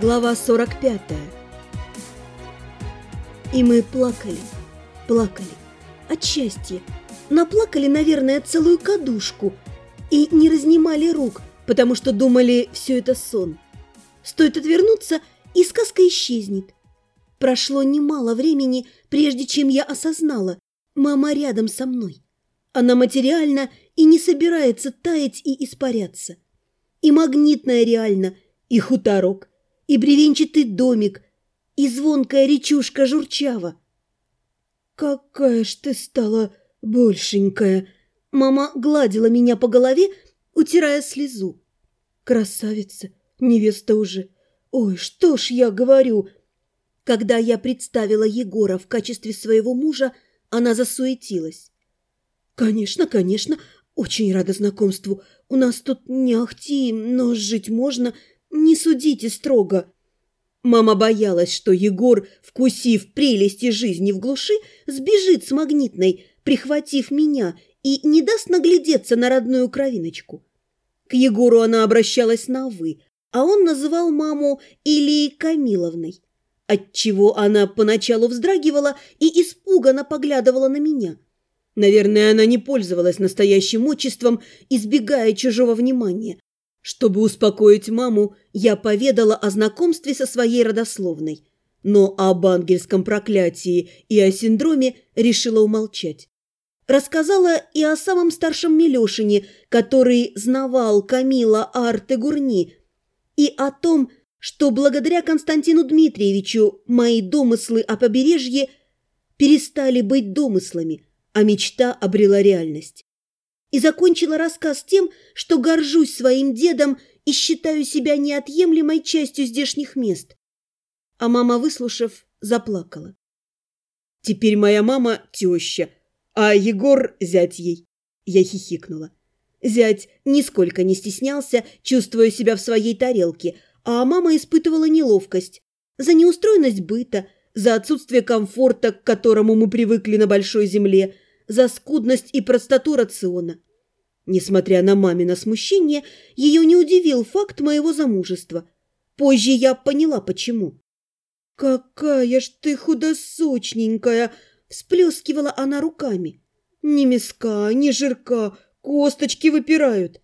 Глава 45 И мы плакали, плакали от счастья. Наплакали, наверное, целую кадушку и не разнимали рук, потому что думали, все это сон. Стоит отвернуться, и сказка исчезнет. Прошло немало времени, прежде чем я осознала, мама рядом со мной. Она материальна и не собирается таять и испаряться. И магнитная реально, и хуторок, и бревенчатый домик, и звонкая речушка журчава. «Какая ж ты стала большенькая!» Мама гладила меня по голове, утирая слезу. «Красавица, невеста уже! Ой, что ж я говорю!» Когда я представила Егора в качестве своего мужа, она засуетилась. «Конечно, конечно, очень рада знакомству. У нас тут не ахти, но жить можно. Не судите строго». Мама боялась, что Егор, вкусив прелести жизни в глуши, сбежит с магнитной, прихватив меня, и не даст наглядеться на родную кровиночку. К Егору она обращалась на «вы», а он называл маму Илией Камиловной, отчего она поначалу вздрагивала и испуганно поглядывала на меня – Наверное, она не пользовалась настоящим отчеством, избегая чужого внимания. Чтобы успокоить маму, я поведала о знакомстве со своей родословной. Но об ангельском проклятии и о синдроме решила умолчать. Рассказала и о самом старшем Милешине, который знавал Камила Арте Гурни, и о том, что благодаря Константину Дмитриевичу мои домыслы о побережье перестали быть домыслами – а мечта обрела реальность. И закончила рассказ тем, что горжусь своим дедом и считаю себя неотъемлемой частью здешних мест. А мама, выслушав, заплакала. Теперь моя мама – теща, а Егор – зять ей. Я хихикнула. Зять нисколько не стеснялся, чувствуя себя в своей тарелке, а мама испытывала неловкость за неустроенность быта, за отсутствие комфорта, к которому мы привыкли на большой земле, за скудность и простоту рациона. Несмотря на мамино смущение, ее не удивил факт моего замужества. Позже я поняла, почему. «Какая ж ты худосочненькая!» – всплескивала она руками. «Ни мяска, ни жирка, косточки выпирают».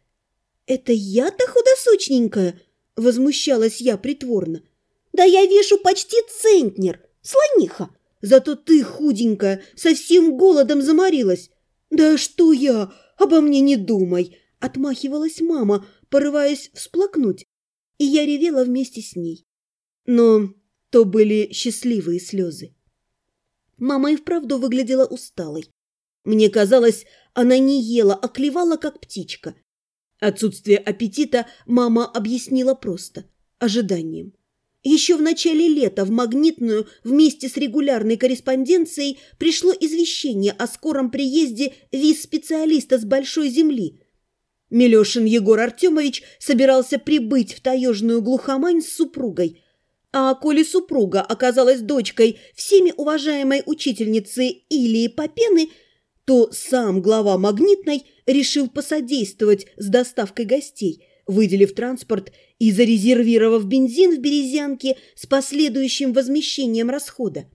«Это я-то худосочненькая?» – возмущалась я притворно. «Да я вешу почти центнер, слониха!» Зато ты, худенькая, совсем голодом заморилась. Да что я? Обо мне не думай!» Отмахивалась мама, порываясь всплакнуть. И я ревела вместе с ней. Но то были счастливые слезы. Мама и вправду выглядела усталой. Мне казалось, она не ела, а клевала, как птичка. Отсутствие аппетита мама объяснила просто – ожиданием. Еще в начале лета в Магнитную вместе с регулярной корреспонденцией пришло извещение о скором приезде виз-специалиста с Большой Земли. Милешин Егор Артемович собирался прибыть в таежную глухомань с супругой. А коли супруга оказалась дочкой всеми уважаемой учительницы Илии Попены, то сам глава Магнитной решил посодействовать с доставкой гостей – выделив транспорт и зарезервировав бензин в Березянке с последующим возмещением расхода.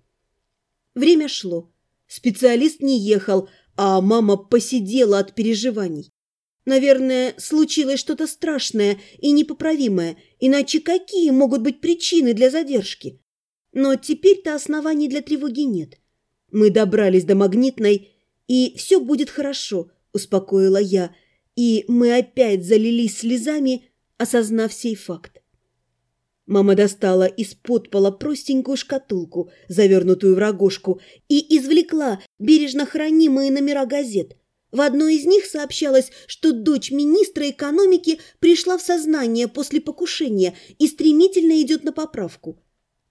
Время шло. Специалист не ехал, а мама посидела от переживаний. Наверное, случилось что-то страшное и непоправимое, иначе какие могут быть причины для задержки? Но теперь-то оснований для тревоги нет. Мы добрались до Магнитной, и все будет хорошо, успокоила я, и мы опять залились слезами, осознав сей факт. Мама достала из-под пола простенькую шкатулку, завернутую в рогожку, и извлекла бережно хранимые номера газет. В одной из них сообщалось, что дочь министра экономики пришла в сознание после покушения и стремительно идет на поправку.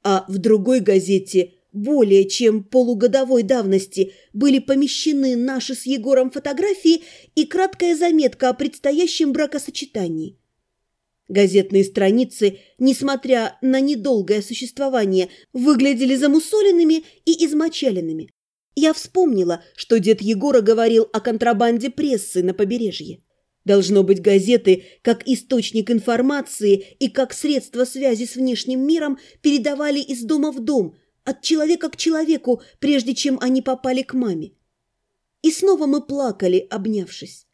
А в другой газете – более чем полугодовой давности были помещены наши с Егором фотографии и краткая заметка о предстоящем бракосочетании. Газетные страницы, несмотря на недолгое существование, выглядели замусоленными и измочаленными. Я вспомнила, что дед Егора говорил о контрабанде прессы на побережье. Должно быть, газеты, как источник информации и как средство связи с внешним миром, передавали из дома в дом, от человека к человеку, прежде чем они попали к маме. И снова мы плакали, обнявшись.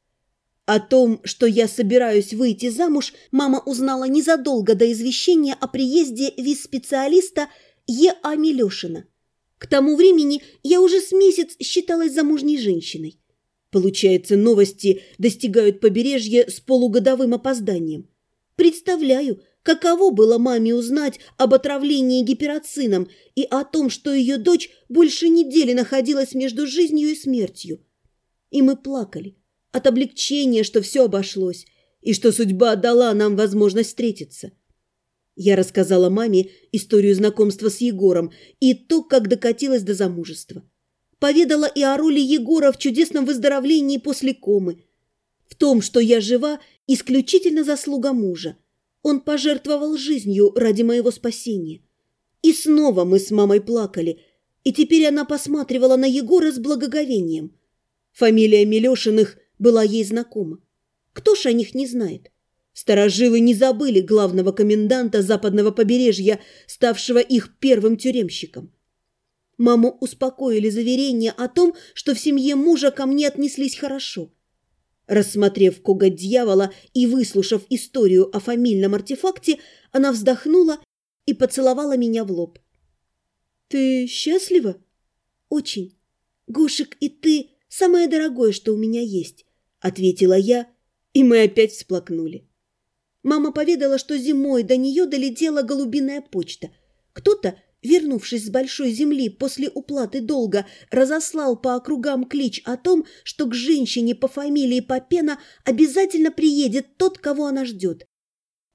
О том, что я собираюсь выйти замуж, мама узнала незадолго до извещения о приезде виз-специалиста Е.А. Милешина. К тому времени я уже с месяц считалась замужней женщиной. Получается, новости достигают побережья с полугодовым опозданием. Представляю, каково было маме узнать об отравлении гипероцином и о том, что ее дочь больше недели находилась между жизнью и смертью. И мы плакали от облегчения, что все обошлось, и что судьба дала нам возможность встретиться. Я рассказала маме историю знакомства с Егором и то, как докатилась до замужества. Поведала и о роли Егора в чудесном выздоровлении после комы. В том, что я жива, исключительно заслуга мужа. Он пожертвовал жизнью ради моего спасения. И снова мы с мамой плакали, и теперь она посматривала на Егора с благоговением. Фамилия Милешиных была ей знакома. Кто ж о них не знает? Старожилы не забыли главного коменданта западного побережья, ставшего их первым тюремщиком. Маму успокоили заверения о том, что в семье мужа ко мне отнеслись хорошо. Рассмотрев коготь дьявола и выслушав историю о фамильном артефакте, она вздохнула и поцеловала меня в лоб. «Ты счастлива?» «Очень. Гошек и ты – самое дорогое, что у меня есть», – ответила я, и мы опять всплакнули. Мама поведала, что зимой до нее долетела голубиная почта. Кто-то, вернувшись с большой земли после уплаты долга, разослал по округам клич о том, что к женщине по фамилии Попена обязательно приедет тот, кого она ждет.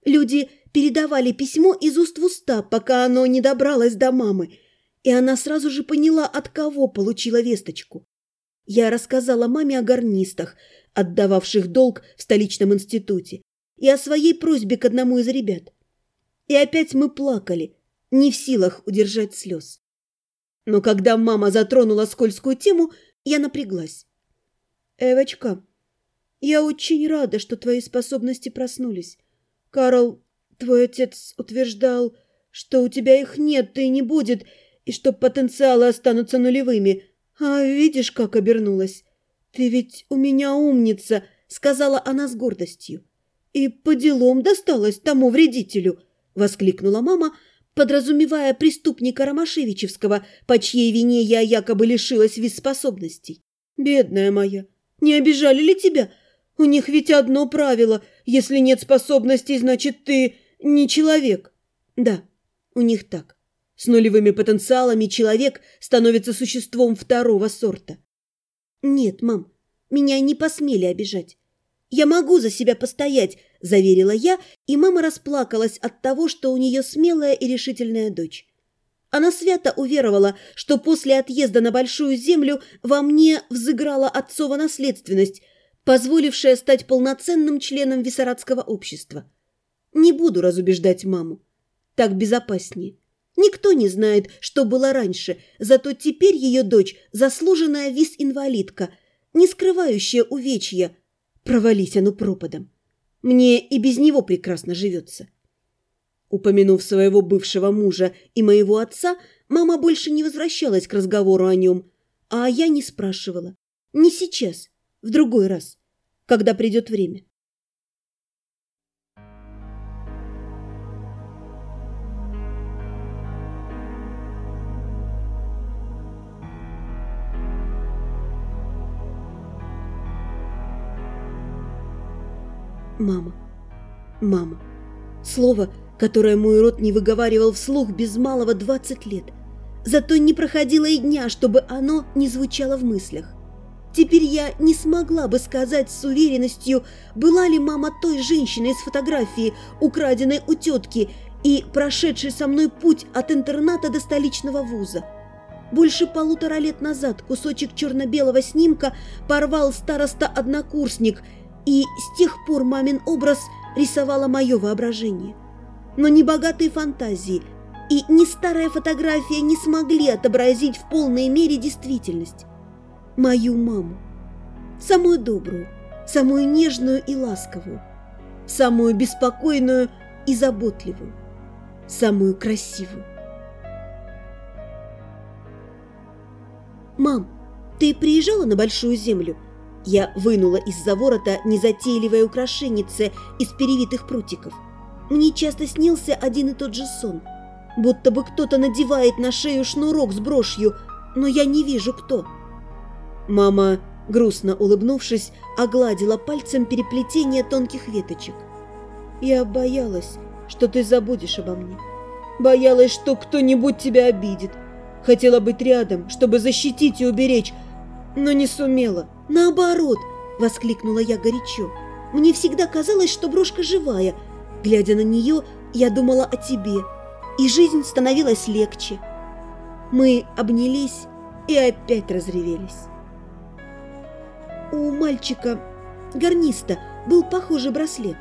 Люди передавали письмо из уст в уста, пока оно не добралось до мамы, и она сразу же поняла, от кого получила весточку. Я рассказала маме о гарнистах, отдававших долг в столичном институте, и о своей просьбе к одному из ребят. И опять мы плакали, не в силах удержать слез. Но когда мама затронула скользкую тему, я напряглась. «Эвочка, я очень рада, что твои способности проснулись. Карл, твой отец утверждал, что у тебя их нет и не будет, и что потенциалы останутся нулевыми. А видишь, как обернулась? Ты ведь у меня умница», — сказала она с гордостью. «И по делам досталось тому вредителю!» — воскликнула мама, подразумевая преступника Ромашевичевского, по чьей вине я якобы лишилась виспособностей. «Бедная моя, не обижали ли тебя? У них ведь одно правило — если нет способностей, значит, ты не человек». «Да, у них так. С нулевыми потенциалами человек становится существом второго сорта». «Нет, мам, меня не посмели обижать. «Я могу за себя постоять», – заверила я, и мама расплакалась от того, что у нее смелая и решительная дочь. Она свято уверовала, что после отъезда на Большую Землю во мне взыграла отцова наследственность, позволившая стать полноценным членом Виссарадского общества. Не буду разубеждать маму. Так безопаснее. Никто не знает, что было раньше, зато теперь ее дочь – заслуженная виз-инвалидка, не скрывающая увечья – Провались оно пропадом. Мне и без него прекрасно живется. Упомянув своего бывшего мужа и моего отца, мама больше не возвращалась к разговору о нем, а я не спрашивала. Не сейчас, в другой раз, когда придет время. Мама. Мама. Слово, которое мой рот не выговаривал вслух без малого двадцать лет. Зато не проходило и дня, чтобы оно не звучало в мыслях. Теперь я не смогла бы сказать с уверенностью, была ли мама той женщиной с фотографии, украденной у тетки и прошедшей со мной путь от интерната до столичного вуза. Больше полутора лет назад кусочек черно-белого снимка порвал староста-однокурсник – и с тех пор мамин образ рисовало мое воображение. Но ни богатые фантазии и ни старая фотография не смогли отобразить в полной мере действительность. Мою маму. Самую добрую, самую нежную и ласковую, самую беспокойную и заботливую, самую красивую. «Мам, ты приезжала на Большую Землю?» Я вынула из-за ворота незатейливое украшеннице из перевитых прутиков. Мне часто снился один и тот же сон. Будто бы кто-то надевает на шею шнурок с брошью, но я не вижу, кто. Мама, грустно улыбнувшись, огладила пальцем переплетение тонких веточек. «Я боялась, что ты забудешь обо мне. Боялась, что кто-нибудь тебя обидит. Хотела быть рядом, чтобы защитить и уберечь, но не сумела. Наоборот, воскликнула я горячо. Мне всегда казалось, что брошка живая. Глядя на нее, я думала о тебе, и жизнь становилась легче. Мы обнялись и опять разревелись. У мальчика, гарниста, был похожий браслет.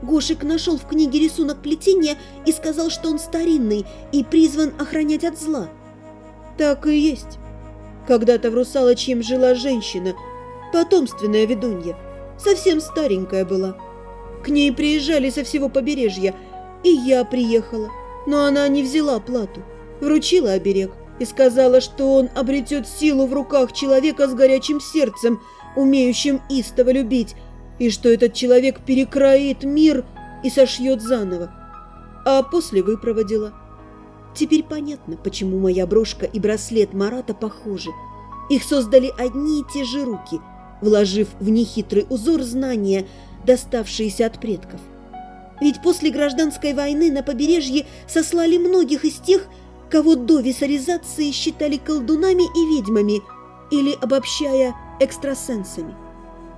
Гошик нашел в книге рисунок плетения и сказал, что он старинный и призван охранять от зла. Так и есть. Когда-то в Русалочьем жила женщина, потомственная ведунья, совсем старенькая была. К ней приезжали со всего побережья, и я приехала, но она не взяла плату, вручила оберег и сказала, что он обретет силу в руках человека с горячим сердцем, умеющим истово любить, и что этот человек перекроит мир и сошьет заново. А после выпроводила. Теперь понятно, почему моя брошка и браслет Марата похожи. Их создали одни и те же руки, вложив в нехитрый узор знания, доставшиеся от предков. Ведь после гражданской войны на побережье сослали многих из тех, кого до виссаризации считали колдунами и ведьмами, или, обобщая, экстрасенсами.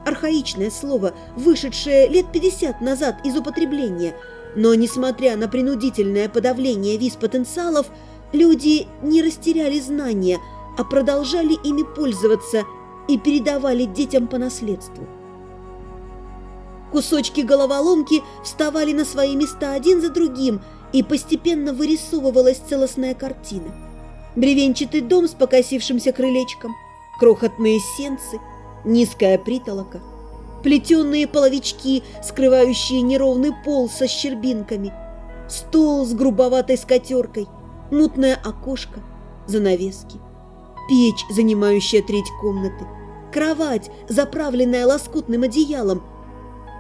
Архаичное слово, вышедшее лет 50 назад из употребления – но, несмотря на принудительное подавление виз-потенциалов, люди не растеряли знания, а продолжали ими пользоваться и передавали детям по наследству. Кусочки головоломки вставали на свои места один за другим, и постепенно вырисовывалась целостная картина. Бревенчатый дом с покосившимся крылечком, крохотные сенцы, низкая притолока – плетеные половички, скрывающие неровный пол со щербинками, стол с грубоватой скатеркой, мутное окошко, занавески, печь, занимающая треть комнаты, кровать, заправленная лоскутным одеялом,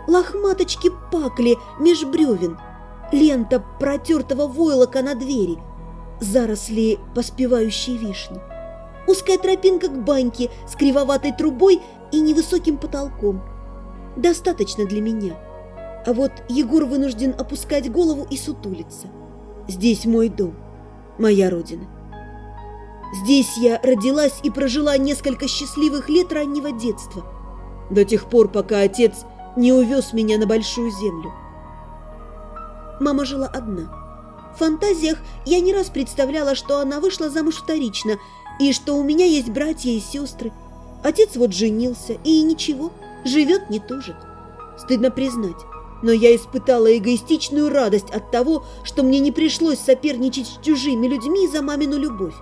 лохматочки пакли меж бревен, лента протертого войлока на двери, заросли поспевающей вишни, узкая тропинка к баньке с кривоватой трубой и невысоким потолком – достаточно для меня. А вот Егор вынужден опускать голову и сутулиться. Здесь мой дом, моя родина. Здесь я родилась и прожила несколько счастливых лет раннего детства, до тех пор, пока отец не увез меня на большую землю. Мама жила одна. В фантазиях я не раз представляла, что она вышла замуж вторично, и что у меня есть братья и сестры. Отец вот женился, и ничего – живет, не тужит. Стыдно признать, но я испытала эгоистичную радость от того, что мне не пришлось соперничать с чужими людьми за мамину любовь.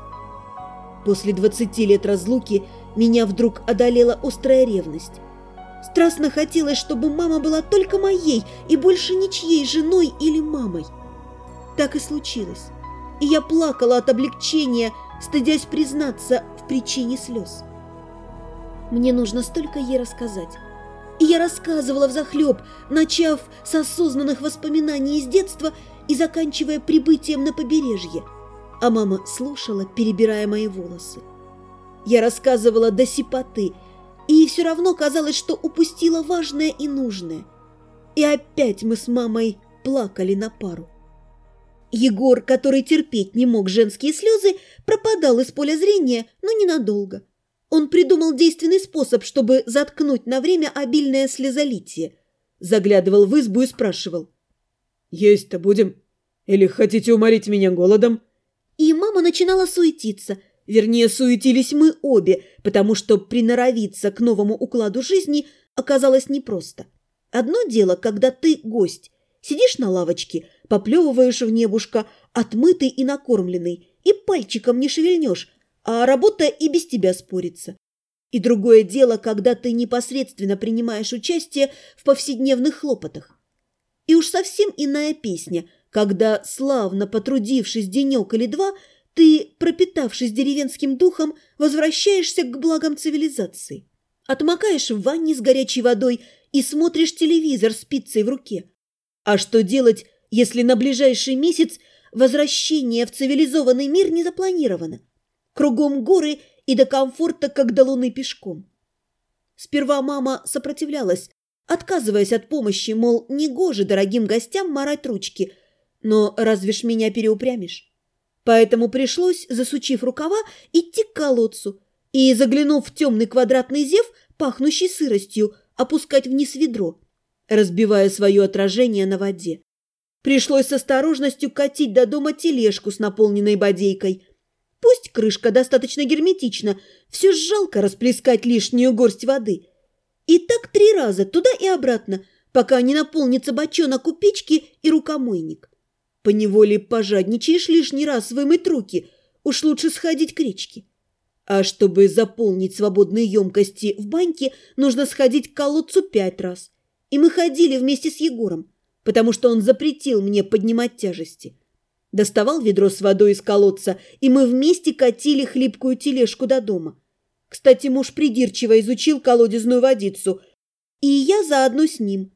После 20 лет разлуки меня вдруг одолела острая ревность. Страстно хотелось, чтобы мама была только моей и больше ничьей женой или мамой. Так и случилось. И я плакала от облегчения, стыдясь признаться в причине слез. Мне нужно столько ей рассказать. И я рассказывала взахлеб, начав с осознанных воспоминаний из детства и заканчивая прибытием на побережье. А мама слушала, перебирая мои волосы. Я рассказывала до сипоты, и все равно казалось, что упустила важное и нужное. И опять мы с мамой плакали на пару. Егор, который терпеть не мог женские слезы, пропадал из поля зрения, но ненадолго. Он придумал действенный способ, чтобы заткнуть на время обильное слезолитие. Заглядывал в избу и спрашивал. «Есть-то будем? Или хотите уморить меня голодом?» И мама начинала суетиться. Вернее, суетились мы обе, потому что приноровиться к новому укладу жизни оказалось непросто. Одно дело, когда ты гость. Сидишь на лавочке, поплевываешь в небушка, отмытый и накормленный, и пальчиком не шевельнешь, а работа и без тебя спорится. И другое дело, когда ты непосредственно принимаешь участие в повседневных хлопотах. И уж совсем иная песня, когда, славно потрудившись денек или два, ты, пропитавшись деревенским духом, возвращаешься к благам цивилизации. Отмокаешь в ванне с горячей водой и смотришь телевизор с пиццей в руке. А что делать, если на ближайший месяц возвращение в цивилизованный мир не запланировано? Кругом горы и до комфорта, как до луны пешком. Сперва мама сопротивлялась, отказываясь от помощи, мол, негоже дорогим гостям марать ручки, но разве ж меня переупрямишь? Поэтому пришлось, засучив рукава, идти к колодцу и, заглянув в темный квадратный зев, пахнущий сыростью, опускать вниз ведро, разбивая свое отражение на воде. Пришлось с осторожностью катить до дома тележку с наполненной бодейкой. Пусть крышка достаточно герметична, все жалко расплескать лишнюю горсть воды. И так три раза туда и обратно, пока не наполнится бочонок у печки и рукомойник. Поневоле пожадничаешь лишний раз вымыть руки, уж лучше сходить к речке. А чтобы заполнить свободные емкости в баньке, нужно сходить к колодцу пять раз. И мы ходили вместе с Егором, потому что он запретил мне поднимать тяжести. Доставал ведро с водой из колодца, и мы вместе катили хлипкую тележку до дома. Кстати, муж придирчиво изучил колодезную водицу, и я заодно с ним.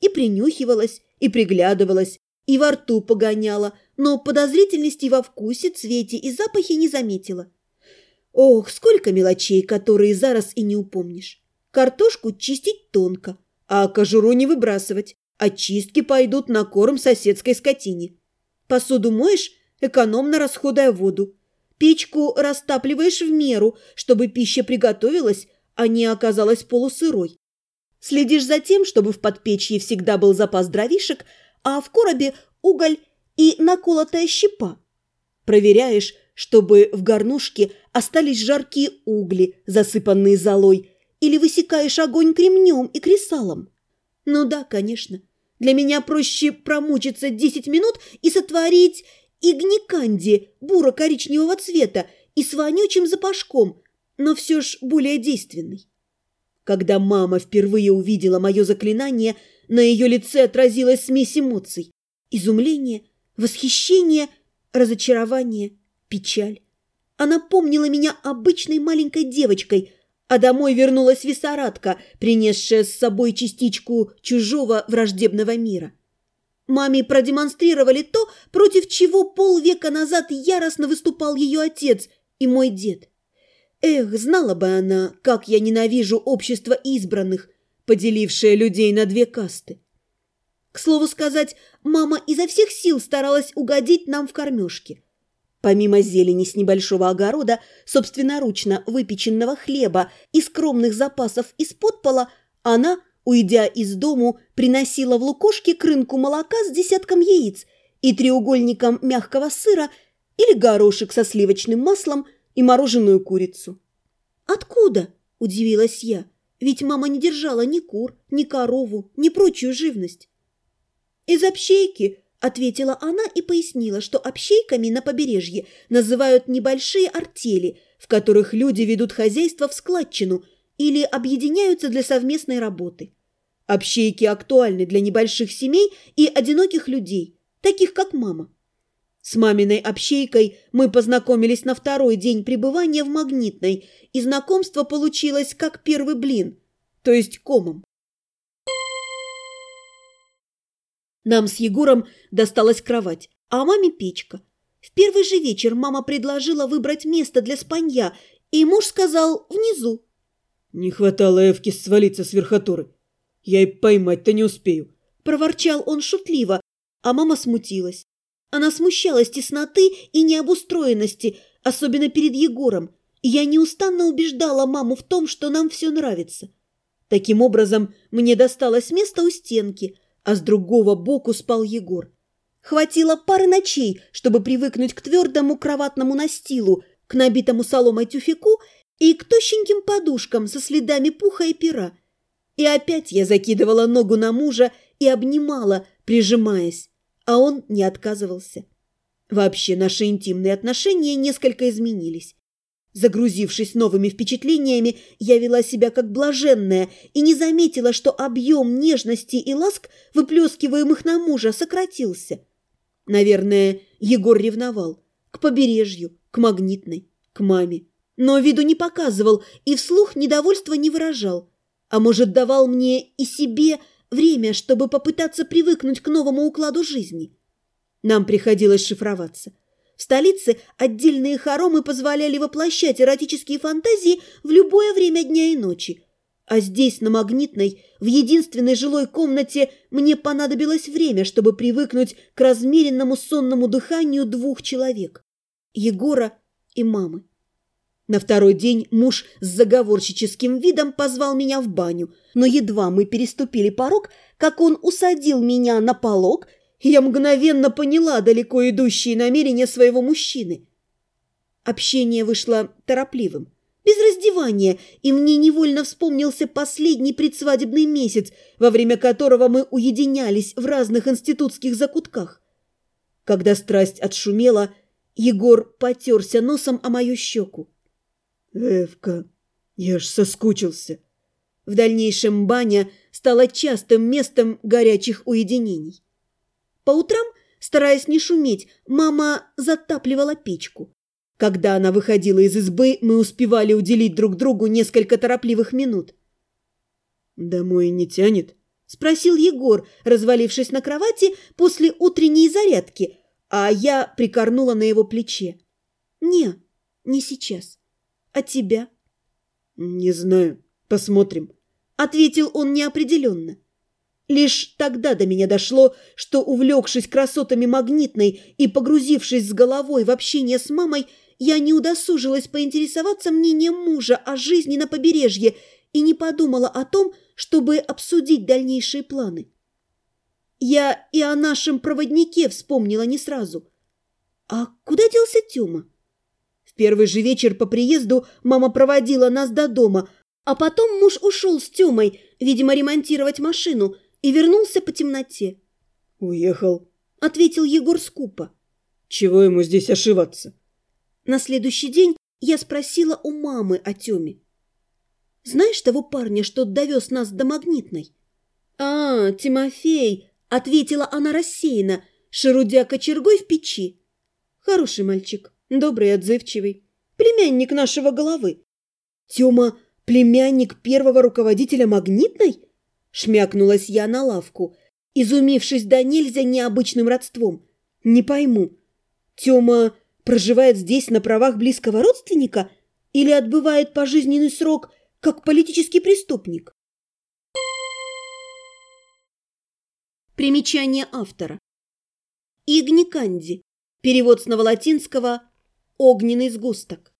И принюхивалась, и приглядывалась, и во рту погоняла, но подозрительности во вкусе, цвете и запахе не заметила. Ох, сколько мелочей, которые зараз и не упомнишь. Картошку чистить тонко, а кожуру не выбрасывать. Очистки пойдут на корм соседской скотине. Посуду моешь, экономно расходуя воду. Печку растапливаешь в меру, чтобы пища приготовилась, а не оказалась полусырой. Следишь за тем, чтобы в подпечье всегда был запас дровишек, а в коробе уголь и наколотая щепа. Проверяешь, чтобы в горнушке остались жаркие угли, засыпанные золой, или высекаешь огонь кремнем и кресалом. Ну да, конечно. Для меня проще промучиться десять минут и сотворить игниканди буро-коричневого цвета и с вонючим запашком, но все ж более действенный. Когда мама впервые увидела мое заклинание – на ее лице отразилась смесь эмоций. Изумление, восхищение, разочарование, печаль. Она помнила меня обычной маленькой девочкой, а домой вернулась висорадка, принесшая с собой частичку чужого враждебного мира. Маме продемонстрировали то, против чего полвека назад яростно выступал ее отец и мой дед. Эх, знала бы она, как я ненавижу общество избранных, поделившая людей на две касты. К слову сказать, мама изо всех сил старалась угодить нам в кормежке. Помимо зелени с небольшого огорода, собственноручно выпеченного хлеба и скромных запасов из-под пола, она, уйдя из дому, приносила в лукошке к рынку молока с десятком яиц и треугольником мягкого сыра или горошек со сливочным маслом и мороженую курицу. «Откуда?» – удивилась я. Ведь мама не держала ни кур, ни корову, ни прочую живность. «Из общейки», – ответила она и пояснила, что общейками на побережье называют небольшие артели, в которых люди ведут хозяйство в складчину или объединяются для совместной работы. Общейки актуальны для небольших семей и одиноких людей, таких как мама. С маминой общейкой мы познакомились на второй день пребывания в Магнитной, и знакомство получилось как первый блин, то есть комом. Нам с Егором досталась кровать, а маме печка. В первый же вечер мама предложила выбрать место для спанья, и муж сказал «внизу». «Не хватало Эвки свалиться с верхотуры. Я и поймать-то не успею», – проворчал он шутливо, а мама смутилась. Она смущалась тесноты и необустроенности, особенно перед Егором, я неустанно убеждала маму в том, что нам все нравится. Таким образом, мне досталось место у стенки, а с другого боку спал Егор. Хватило пары ночей, чтобы привыкнуть к твердому кроватному настилу, к набитому соломой тюфяку и к тощеньким подушкам со следами пуха и пера. И опять я закидывала ногу на мужа и обнимала, прижимаясь а он не отказывался. Вообще наши интимные отношения несколько изменились. Загрузившись новыми впечатлениями, я вела себя как блаженная и не заметила, что объем нежности и ласк, выплескиваемых на мужа, сократился. Наверное, Егор ревновал. К побережью, к магнитной, к маме. Но виду не показывал и вслух недовольства не выражал. А может, давал мне и себе время, чтобы попытаться привыкнуть к новому укладу жизни. Нам приходилось шифроваться. В столице отдельные хоромы позволяли воплощать эротические фантазии в любое время дня и ночи. А здесь, на Магнитной, в единственной жилой комнате, мне понадобилось время, чтобы привыкнуть к размеренному сонному дыханию двух человек – Егора и мамы. На второй день муж с заговорщическим видом позвал меня в баню, но едва мы переступили порог, как он усадил меня на полог – я мгновенно поняла далеко идущие намерения своего мужчины. Общение вышло торопливым, без раздевания, и мне невольно вспомнился последний предсвадебный месяц, во время которого мы уединялись в разных институтских закутках. Когда страсть отшумела, Егор потерся носом о мою щеку. «Эвка, я ж соскучился». В дальнейшем баня стала частым местом горячих уединений. По утрам, стараясь не шуметь, мама затапливала печку. Когда она выходила из избы, мы успевали уделить друг другу несколько торопливых минут. «Домой не тянет?» – спросил Егор, развалившись на кровати после утренней зарядки, а я прикорнула на его плече. «Не, не сейчас. А тебя?» «Не знаю. Посмотрим», – ответил он неопределенно. Лишь тогда до меня дошло, что, увлекшись красотами магнитной и погрузившись с головой в общение с мамой, я не удосужилась поинтересоваться мнением мужа о жизни на побережье и не подумала о том, чтобы обсудить дальнейшие планы. Я и о нашем проводнике вспомнила не сразу. А куда делся Тёма? В первый же вечер по приезду мама проводила нас до дома, а потом муж ушел с Тёмой, видимо, ремонтировать машину – и вернулся по темноте. «Уехал», — ответил Егор скупо. «Чего ему здесь ошиваться?» На следующий день я спросила у мамы о Тёме. «Знаешь того парня, что довез нас до Магнитной?» «А, Тимофей!» — ответила она рассеянно, шерудя кочергой в печи. «Хороший мальчик, добрый и отзывчивый, племянник нашего головы». «Тёма — племянник первого руководителя Магнитной?» Шмякнулась я на лавку, изумившись до нельзя необычным родством. Не пойму, Тёма проживает здесь на правах близкого родственника или отбывает пожизненный срок как политический преступник? Примечание автора. Игниканди. Перевод с новолатинского «Огненный сгусток».